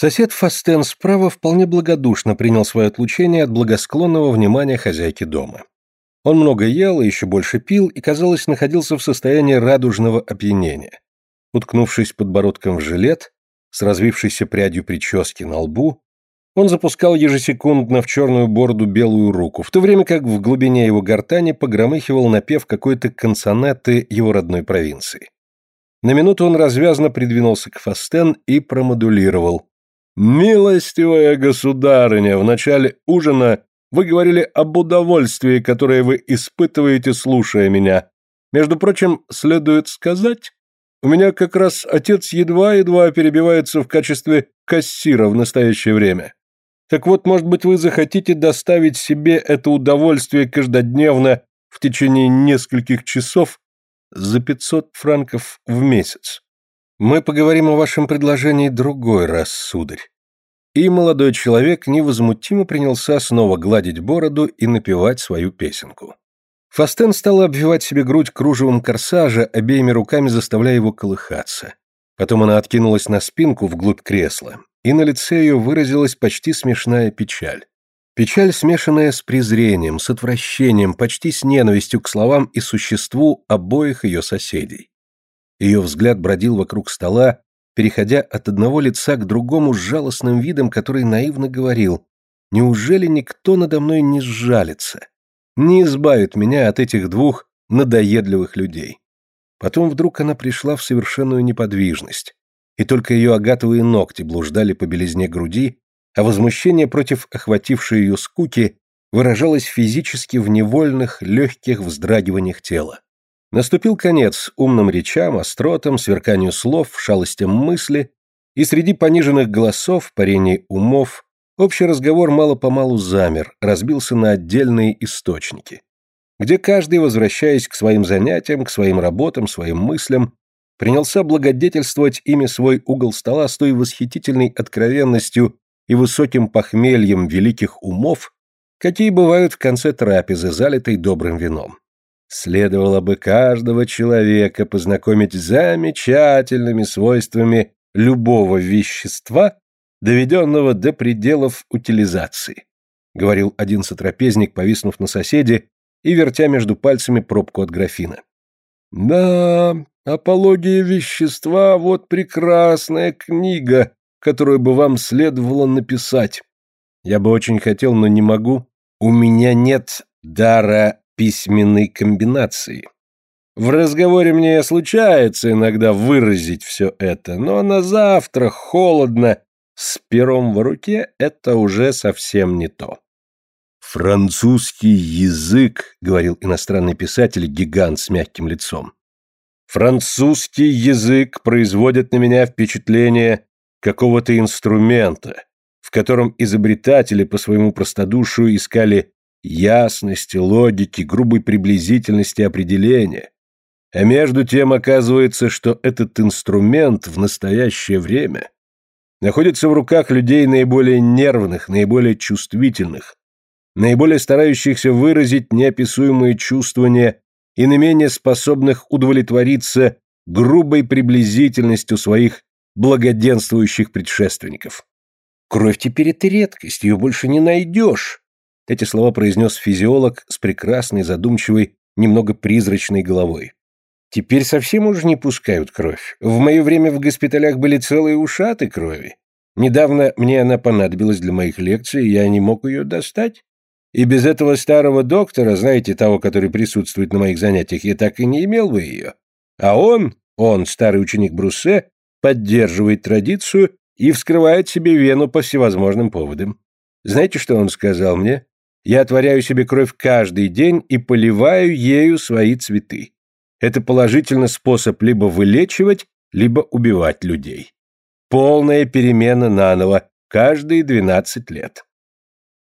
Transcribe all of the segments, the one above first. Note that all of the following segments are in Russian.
Сосед Фастен справа вполне благодушно принял свое отлучение от благосклонного внимания хозяйки дома. Он много ел и еще больше пил и, казалось, находился в состоянии радужного опьянения. Уткнувшись подбородком в жилет, с развившейся прядью прически на лбу, он запускал ежесекундно в черную бороду белую руку, в то время как в глубине его гортани погромыхивал напев какой-то консонаты его родной провинции. На минуту он развязно придвинулся к Фастен и промодулировал. «Милостивая государыня, в начале ужина вы говорили об удовольствии, которое вы испытываете, слушая меня. Между прочим, следует сказать, у меня как раз отец едва-едва перебивается в качестве кассира в настоящее время. Так вот, может быть, вы захотите доставить себе это удовольствие каждодневно в течение нескольких часов за 500 франков в месяц. Мы поговорим о вашем предложении другой раз, сударь. И молодой человек невозмутимо принялся снова гладить бороду и напевать свою песенку. Фастен стала обвивать себе грудь кружевом корсажа, обеими руками заставляя его колыхаться. Потом она откинулась на спинку вглубь кресла, и на лице ее выразилась почти смешная печаль. Печаль, смешанная с презрением, с отвращением, почти с ненавистью к словам и существу обоих ее соседей. Ее взгляд бродил вокруг стола, переходя от одного лица к другому с жалостным видом, который наивно говорил «Неужели никто надо мной не сжалится? Не избавит меня от этих двух надоедливых людей?» Потом вдруг она пришла в совершенную неподвижность, и только ее агатовые ногти блуждали по белизне груди, а возмущение против охватившей ее скуки выражалось физически в невольных, легких вздрагиваниях тела. Наступил конец умным речам, остротам, сверканию слов, шалостям мысли, и среди пониженных голосов, парений умов, общий разговор мало-помалу замер, разбился на отдельные источники, где каждый, возвращаясь к своим занятиям, к своим работам, своим мыслям, принялся благодетельствовать ими свой угол стола с той восхитительной откровенностью и высоким похмельем великих умов, какие бывают в конце трапезы, залитой добрым вином. Следовало бы каждого человека познакомить с замечательными свойствами любого вещества, доведенного до пределов утилизации, говорил один сотрапезник, повиснув на соседе и вертя между пальцами пробку от графина. Да, апология вещества — вот прекрасная книга, которую бы вам следовало написать. Я бы очень хотел, но не могу. У меня нет дара письменной комбинации. В разговоре мне случается иногда выразить все это, но на завтра холодно, с пером в руке это уже совсем не то. «Французский язык», — говорил иностранный писатель, гигант с мягким лицом. «Французский язык производит на меня впечатление какого-то инструмента, в котором изобретатели по своему простодушию искали ясности, логики, грубой приблизительности определения. А между тем оказывается, что этот инструмент в настоящее время находится в руках людей наиболее нервных, наиболее чувствительных, наиболее старающихся выразить неописуемые чувствования и наименее способных удовлетвориться грубой приблизительностью своих благоденствующих предшественников. Кровь теперь это редкость, ее больше не найдешь. Эти слова произнес физиолог с прекрасной, задумчивой, немного призрачной головой. Теперь совсем уже не пускают кровь. В мое время в госпиталях были целые ушаты крови. Недавно мне она понадобилась для моих лекций, я не мог ее достать. И без этого старого доктора, знаете, того, который присутствует на моих занятиях, я так и не имел бы ее. А он, он, старый ученик Бруссе, поддерживает традицию и вскрывает себе вену по всевозможным поводам. Знаете, что он сказал мне? Я отворяю себе кровь каждый день и поливаю ею свои цветы. Это положительный способ либо вылечивать, либо убивать людей. Полная перемена наново, каждые 12 лет.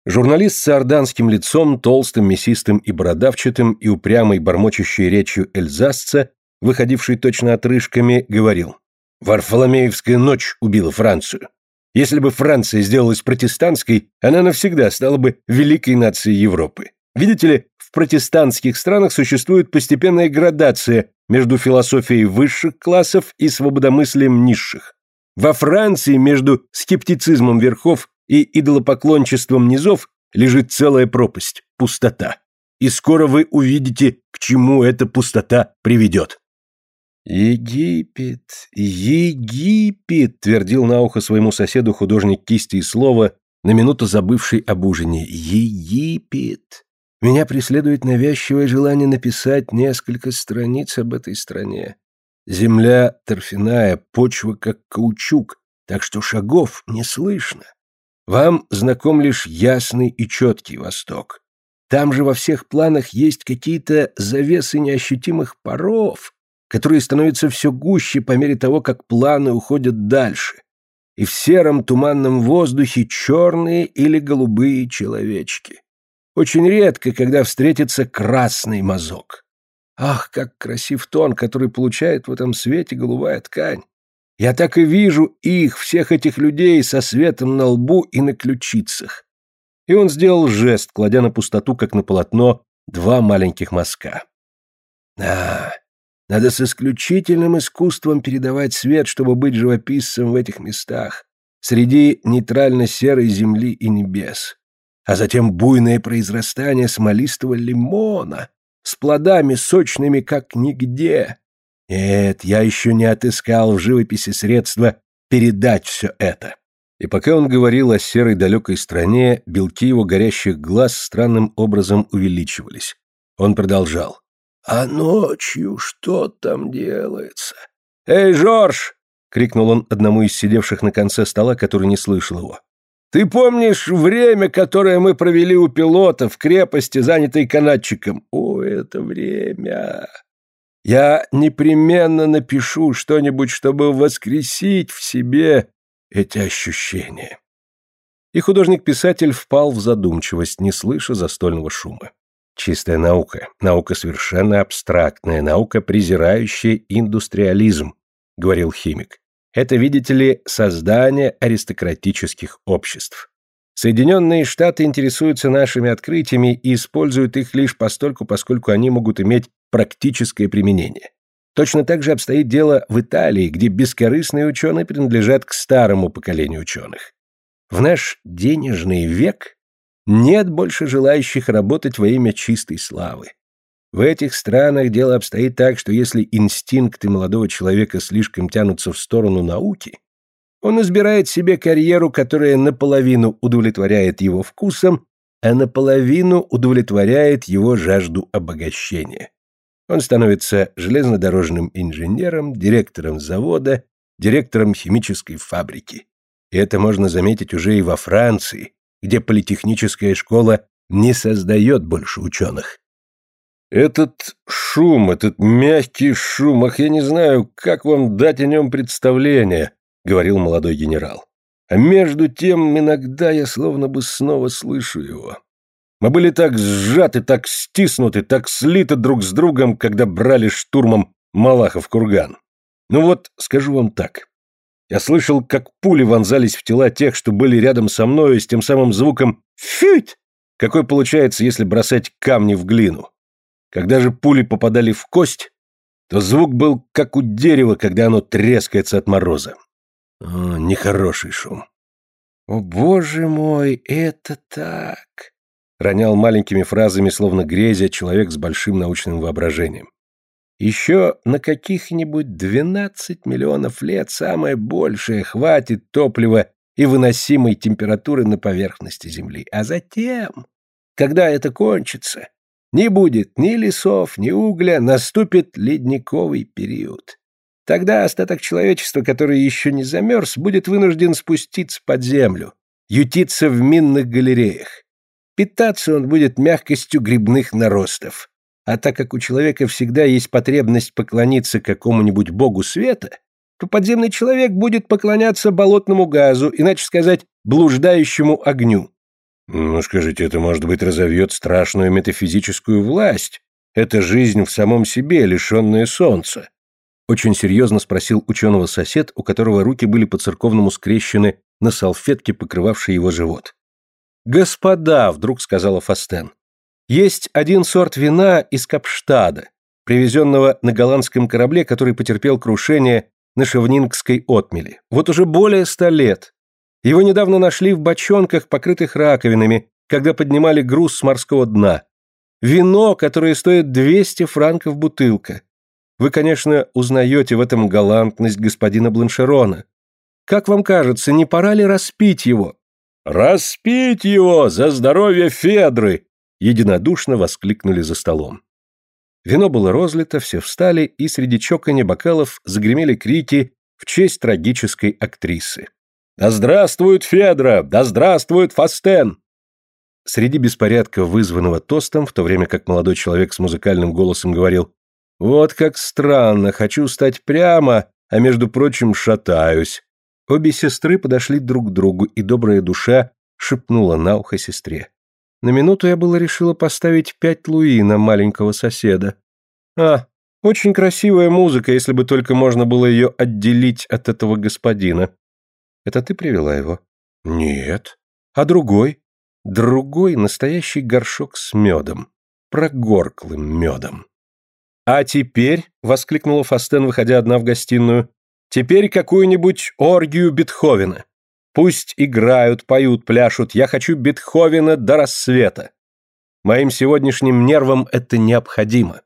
Журналист с орданским лицом, толстым, мясистым и бородавчатым, и упрямой бормочущей речью эльзасца, выходивший точно отрыжками, говорил «Варфоломеевская ночь убила Францию. Если бы Франция сделалась протестантской, она навсегда стала бы великой нацией Европы. Видите ли, в протестантских странах существует постепенная градация между философией высших классов и свободомыслием низших. Во Франции между скептицизмом верхов и идолопоклончеством низов лежит целая пропасть, пустота. И скоро вы увидите, к чему эта пустота приведет. «Египет, Египет!» — твердил на ухо своему соседу художник кисти и слова, на минуту забывший об ужине. «Египет! Меня преследует навязчивое желание написать несколько страниц об этой стране. Земля торфяная, почва как каучук, так что шагов не слышно. Вам знаком лишь ясный и четкий Восток. Там же во всех планах есть какие-то завесы неощутимых паров, которые становятся все гуще по мере того, как планы уходят дальше. И в сером туманном воздухе черные или голубые человечки. Очень редко, когда встретится красный мазок. Ах, как красив тон, который получает в этом свете голубая ткань. Я так и вижу их, всех этих людей со светом на лбу и на ключицах. И он сделал жест, кладя на пустоту, как на полотно, два маленьких мазка. А, надо с исключительным искусством передавать свет, чтобы быть живописцем в этих местах, среди нейтрально-серой земли и небес. А затем буйное произрастание смолистого лимона с плодами сочными как нигде. Нет, я еще не отыскал в живописи средства передать все это. И пока он говорил о серой далекой стране, белки его горящих глаз странным образом увеличивались. Он продолжал. А ночью что там делается? Эй, Жорж! крикнул он одному из сидевших на конце стола, который не слышал его. Ты помнишь время, которое мы провели у пилота в крепости, занятой канатчиком? О, это время! Я непременно напишу что-нибудь, чтобы воскресить в себе эти ощущения. И художник-писатель впал в задумчивость, не слыша застольного шума. Чистая наука, наука совершенно абстрактная, наука, презирающая индустриализм, говорил химик. Это, видите ли, создание аристократических обществ. Соединенные Штаты интересуются нашими открытиями и используют их лишь постольку, поскольку они могут иметь практическое применение. Точно так же обстоит дело в Италии, где бескорыстные ученые принадлежат к старому поколению ученых. В наш денежный век нет больше желающих работать во имя чистой славы. В этих странах дело обстоит так, что если инстинкты молодого человека слишком тянутся в сторону науки, он избирает себе карьеру, которая наполовину удовлетворяет его вкусом, а наполовину удовлетворяет его жажду обогащения. Он становится железнодорожным инженером, директором завода, директором химической фабрики. И это можно заметить уже и во Франции, где политехническая школа не создает больше ученых. Этот шум, этот мягкий шум, ах, я не знаю, как вам дать о нем представление, говорил молодой генерал. А между тем, иногда я словно бы снова слышу его. Мы были так сжаты, так стиснуты, так слиты друг с другом, когда брали штурмом Малахов курган. Ну вот, скажу вам так. Я слышал, как пули вонзались в тела тех, что были рядом со мною, с тем самым звуком «фють», какой получается, если бросать камни в глину. Когда же пули попадали в кость, то звук был как у дерева, когда оно трескается от мороза. О, нехороший шум. «О, боже мой, это так!» — ронял маленькими фразами, словно грезя, человек с большим научным воображением. Еще на каких-нибудь 12 миллионов лет самое большее хватит топлива и выносимой температуры на поверхности Земли. А затем, когда это кончится, не будет ни лесов, ни угля, наступит ледниковый период. Тогда остаток человечества, который еще не замерз, будет вынужден спуститься под землю, ютиться в минных галереях. Питаться он будет мягкостью грибных наростов. А так как у человека всегда есть потребность поклониться какому-нибудь богу света, то подземный человек будет поклоняться болотному газу, иначе сказать, блуждающему огню. Ну, скажите, это, может быть, разовьет страшную метафизическую власть. Это жизнь в самом себе, лишенная солнца. Очень серьезно спросил ученого сосед, у которого руки были по-церковному скрещены на салфетке, покрывавшей его живот. «Господа», — вдруг сказала Фастен, есть один сорт вина из Капштада, привезенного на голландском корабле, который потерпел крушение на Шевнингской отмели. Вот уже более ста лет. Его недавно нашли в бочонках, покрытых раковинами, когда поднимали груз с морского дна. Вино, которое стоит 200 франков бутылка. Вы, конечно, узнаете в этом галантность господина Бланшерона. Как вам кажется, не пора ли распить его?» «Распить его за здоровье Федры!» Единодушно воскликнули за столом. Вино было розлито, все встали, и среди чоканья бокалов загремели крики в честь трагической актрисы. «Да здравствует Федра! Да здравствует Фастен!» Среди беспорядка, вызванного тостом, в то время как молодой человек с музыкальным голосом говорил «Вот как странно, хочу стать прямо, а между прочим шатаюсь». Обе сестры подошли друг к другу, и добрая душа шепнула на ухо сестре. На минуту я было решила поставить пять луи на маленького соседа. А, очень красивая музыка, если бы только можно было ее отделить от этого господина. Это ты привела его? Нет. А другой? Другой настоящий горшок с медом. Прогорклым медом. «А теперь», — воскликнула Фастен, выходя одна в гостиную, «теперь какую-нибудь оргию Бетховена. Пусть играют, поют, пляшут, я хочу Бетховена до рассвета. Моим сегодняшним нервам это необходимо».